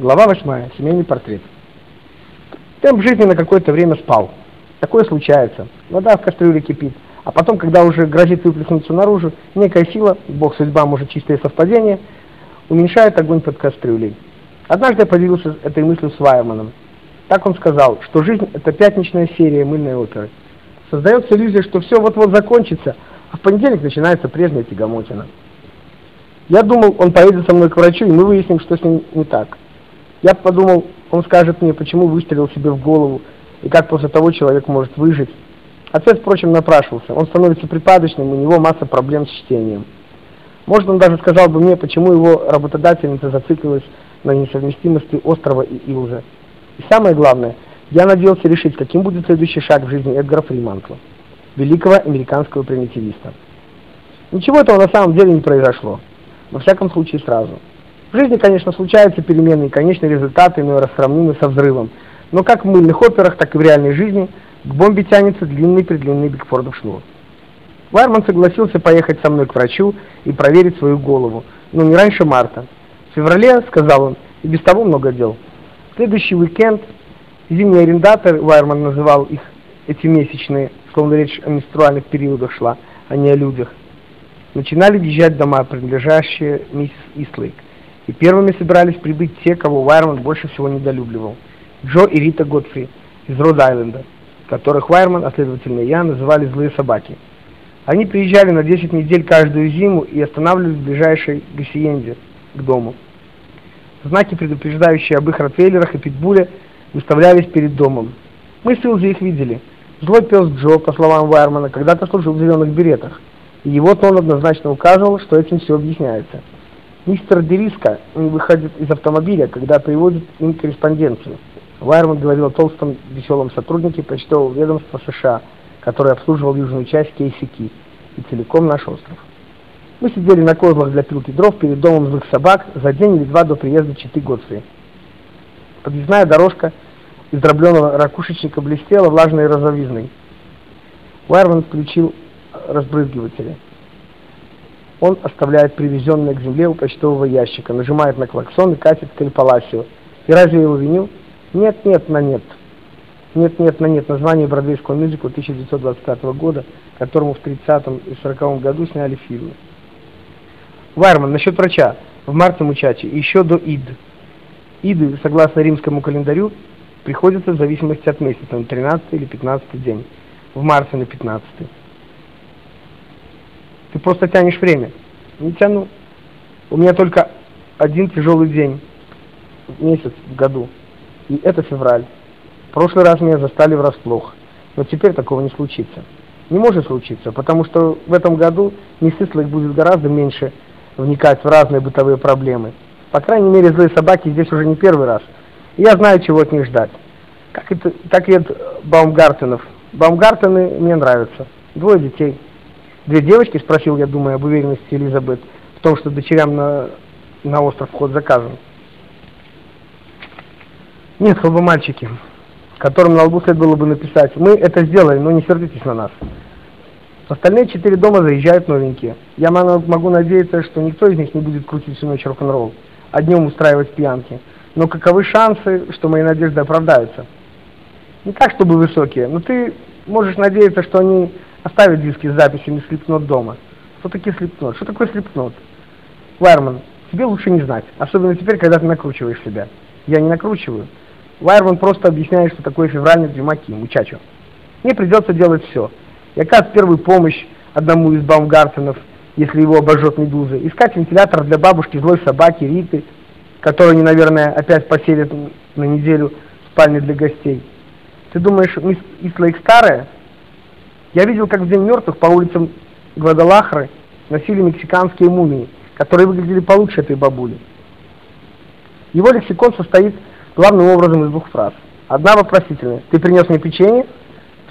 Глава 8. Семейный портрет. Темп жизни на какое-то время спал. Такое случается. Вода в кастрюле кипит. А потом, когда уже грозит выплеснуться наружу, некая сила, бог судьба, может чистое совпадение, уменьшает огонь под кастрюлей. Однажды я поделился этой мыслью с Вайерманом. Так он сказал, что жизнь – это пятничная серия мыльной оперы. Создается иллюзия, что все вот-вот закончится, а в понедельник начинается прежняя тягомотина. Я думал, он поедет со мной к врачу, и мы выясним, что с ним не так. Я подумал, он скажет мне, почему выстрелил себе в голову, и как после того человек может выжить. Отец, впрочем, напрашивался. Он становится припадочным, у него масса проблем с чтением. Может, он даже сказал бы мне, почему его работодательница зациклилась на несовместимости острова и Илза. И самое главное, я надеялся решить, каким будет следующий шаг в жизни Эдгара Фримантла, великого американского примитивиста. Ничего этого на самом деле не произошло. Во всяком случае, сразу. В жизни, конечно, случаются перемены, и конечные результаты иной раз сравнимы со взрывом. Но как в мыльных операх, так и в реальной жизни к бомбе тянется длинный-предлинный Бигфордов шнур. Вайерман согласился поехать со мной к врачу и проверить свою голову, но не раньше марта. В феврале, сказал он, и без того много дел. Следующий уикенд зимний арендатор, Вайерман называл их эти месячные, словно речь о менструальных периодах шла, а не о людях, начинали въезжать дома, принадлежащие миссис Ислейк и первыми собирались прибыть те, кого Вайерман больше всего недолюбливал. Джо и Рита Годфри из Род-Айленда, которых Вайерман, а следовательно я, называли «злые собаки». Они приезжали на 10 недель каждую зиму и останавливались в ближайшей Гассиенде к дому. Знаки, предупреждающие об их ротвейлерах и питбуле, выставлялись перед домом. Мы с Илзи их видели. Злой пес Джо, по словам Вайермана, когда-то служил в зеленых беретах, и его тон однозначно указывал, что этим все объясняется. Мистер Дериска не выходит из автомобиля, когда приводит им корреспонденцию. Вайерман говорил о толстом веселом сотруднике почтового ведомства США, который обслуживал южную часть Кейсики и целиком наш остров. Мы сидели на козлах для пилки дров перед домом злых собак за день или два до приезда Читы Годфри. Подъездная дорожка из дробленого ракушечника блестела влажной розовизной. Вайерман включил разбрызгиватели. Он оставляет привезенное к земле у почтового ящика, нажимает на клаксон и катит к Эль-Паласио. И разве я его виню? Нет, нет, на нет. Нет, нет, на нет. Название бродвейского мюзикла 1925 года, которому в 30 и 40 году сняли фильмы. Вайерман, насчет врача. В марте Мучачи, еще до Ид. Иды, согласно римскому календарю, приходятся в зависимости от месяца, на 13 или 15 день. В марте на 15. Ты просто тянешь время. Не тяну. У меня только один тяжелый день, месяц в году. И это февраль. В прошлый раз меня застали врасплох. Но теперь такого не случится. Не может случиться, потому что в этом году Лейк будет гораздо меньше вникать в разные бытовые проблемы. По крайней мере, злые собаки здесь уже не первый раз. И я знаю, чего от них ждать. Как, это, как и от Баумгартенов. Баумгартены мне нравятся. Двое детей. Две девочки, спросил я, думая об уверенности Элизабет в том, что дочерям на, на остров вход заказан. Нет, оба мальчики, которым на лбу следовало бы написать, мы это сделали, но не сердитесь на нас. Остальные четыре дома заезжают новенькие. Я могу надеяться, что никто из них не будет крутить всю ночь рок-н-ролл, а днем устраивать пьянки. Но каковы шансы, что мои надежды оправдаются? Не так, чтобы высокие, но ты можешь надеяться, что они оставить диски с записями слепнот дома. Что такие слепнот? Что такое слепнот? Вайерман, тебе лучше не знать, особенно теперь, когда ты накручиваешь себя. Я не накручиваю. Вайерман просто объясняет, что такое февральный дюмаки, мучачо. Мне придется делать все. И оказывать первую помощь одному из Баумгартенов, если его обожжет медуза. Искать вентилятор для бабушки злой собаки Риты, которую они, наверное, опять поселят на неделю в спальне для гостей. Ты думаешь, мисс Ислейк старая? Я видел, как в День мертвых по улицам Гвадалахры носили мексиканские мумии, которые выглядели получше этой бабули. Его лексикон состоит главным образом из двух фраз. Одна вопросительная. «Ты принес мне печенье?»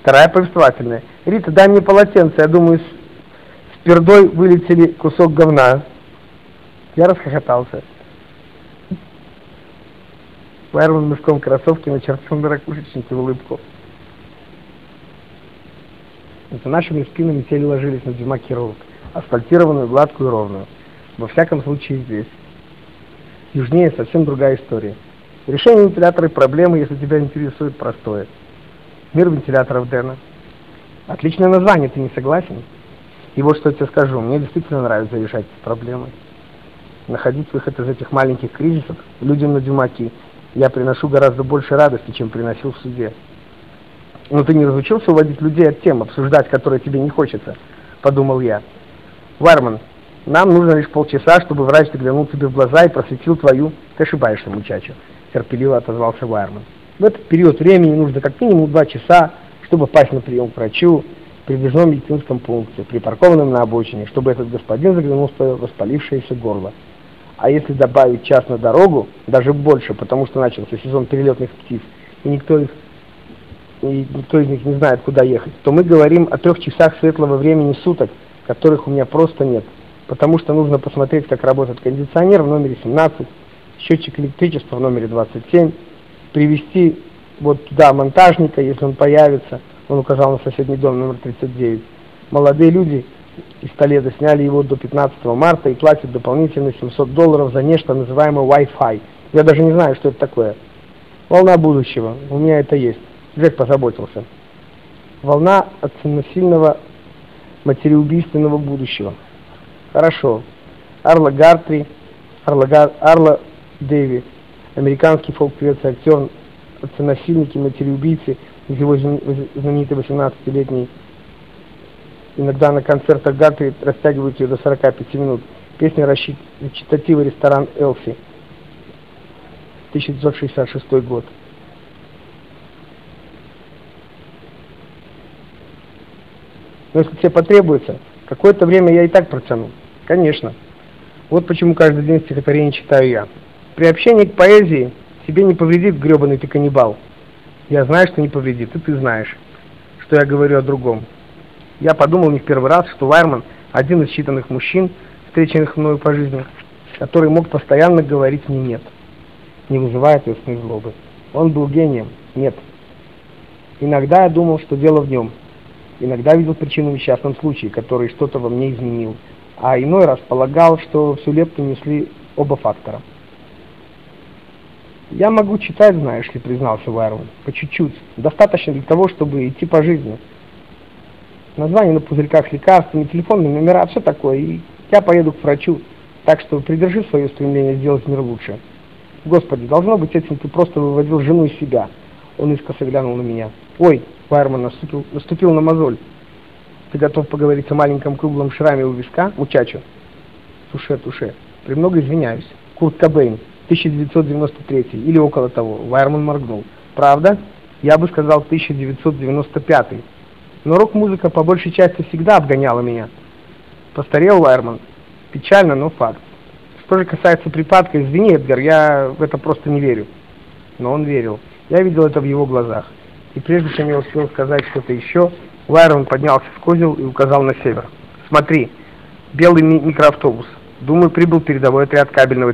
Вторая повествовательная. «Рита, дай мне полотенце, я думаю, с, с пердой вылетели кусок говна». Я расхохотался. Вайерман мыском кроссовки начертил на ракушечнике улыбку. За нашими спинами тели ложились на демакировок, асфальтированную, гладкую и ровную. Во всяком случае здесь. Южнее совсем другая история. Решение вентилятора проблемы, если тебя интересует, простое. Мир вентиляторов Дэна. Отличное название, ты не согласен? И вот что я тебе скажу, мне действительно нравится решать проблемы. Находить выход из этих маленьких кризисов людям на дюмаки я приношу гораздо больше радости, чем приносил в суде. Но ты не разучился уводить людей от тем, обсуждать которые тебе не хочется, подумал я. Варман, нам нужно лишь полчаса, чтобы врач заглянул тебе в глаза и просветил твою... Ты ошибаешься, мучачо, терпеливо отозвался Вайерман. В этот период времени нужно как минимум два часа, чтобы попасть на прием к врачу при выездном медицинском пункте, припаркованном на обочине, чтобы этот господин заглянул в свое воспалившееся горло. А если добавить час на дорогу, даже больше, потому что начался сезон перелетных птиц, и никто, их, и никто из них не знает, куда ехать, то мы говорим о трех часах светлого времени суток, которых у меня просто нет, потому что нужно посмотреть, как работает кондиционер в номере 17, счетчик электричества в номере 27, привести вот туда монтажника, если он появится, он указал на соседний дом номер 39. Молодые люди из Толедо сняли его до 15 марта и платят дополнительно 700 долларов за нечто называемое Wi-Fi. Я даже не знаю, что это такое. Волна будущего. У меня это есть. Джек позаботился. Волна от насильного материубийственного будущего. Хорошо. Арла Гартри, Арла, Гар, Арла Дэви, американский фолк-певец и актер, отцы-насильники, матери-убийцы из его знаменитой 18-летней Иногда на концертах Гартри растягивают ее до 45 минут. Песня речитатива «Ресторан Элси», 1966 год. Но если тебе потребуется, какое-то время я и так протяну. Конечно. Вот почему каждый день стихотворение читаю я. При общении к поэзии тебе не повредит гребаный ты каннибал. Я знаю, что не повредит, и ты знаешь, что я говорю о другом. Я подумал не в первый раз, что Вайерман один из считанных мужчин, встреченных мною по жизни, который мог постоянно говорить мне «нет», не вызывая ответственной злобы. Он был гением. Нет. Иногда я думал, что дело в нем. Иногда видел причину в несчастном случае, который что-то во мне изменил. А иной раз полагал, что всю лепту несли оба фактора. «Я могу читать, знаешь ли», — признался Вайерман. «По чуть-чуть. Достаточно для того, чтобы идти по жизни» название на пузырьках лекарствами, телефонные номера, все такое. И я поеду к врачу, так что придержи свое стремление сделать мир лучше. Господи, должно быть, этим ты просто выводил жену из себя. Он искоса глянул на меня. Ой, Вайерман наступил, наступил на мозоль. Ты готов поговорить о маленьком круглом шраме у виска, мучачо? Туше, туше. Премного извиняюсь. Курт Кобейн, 1993 или около того. Вайерман моргнул. Правда? Я бы сказал 1995 но рок-музыка по большей части всегда обгоняла меня. Постарел Лайерман. Печально, но факт. Что же касается припадка, извини, Эдгар, я в это просто не верю. Но он верил. Я видел это в его глазах. И прежде чем я успел сказать что-то еще, Лайерман поднялся с козел и указал на север. Смотри, белый ми микроавтобус. Думаю, прибыл передовой отряд кабельного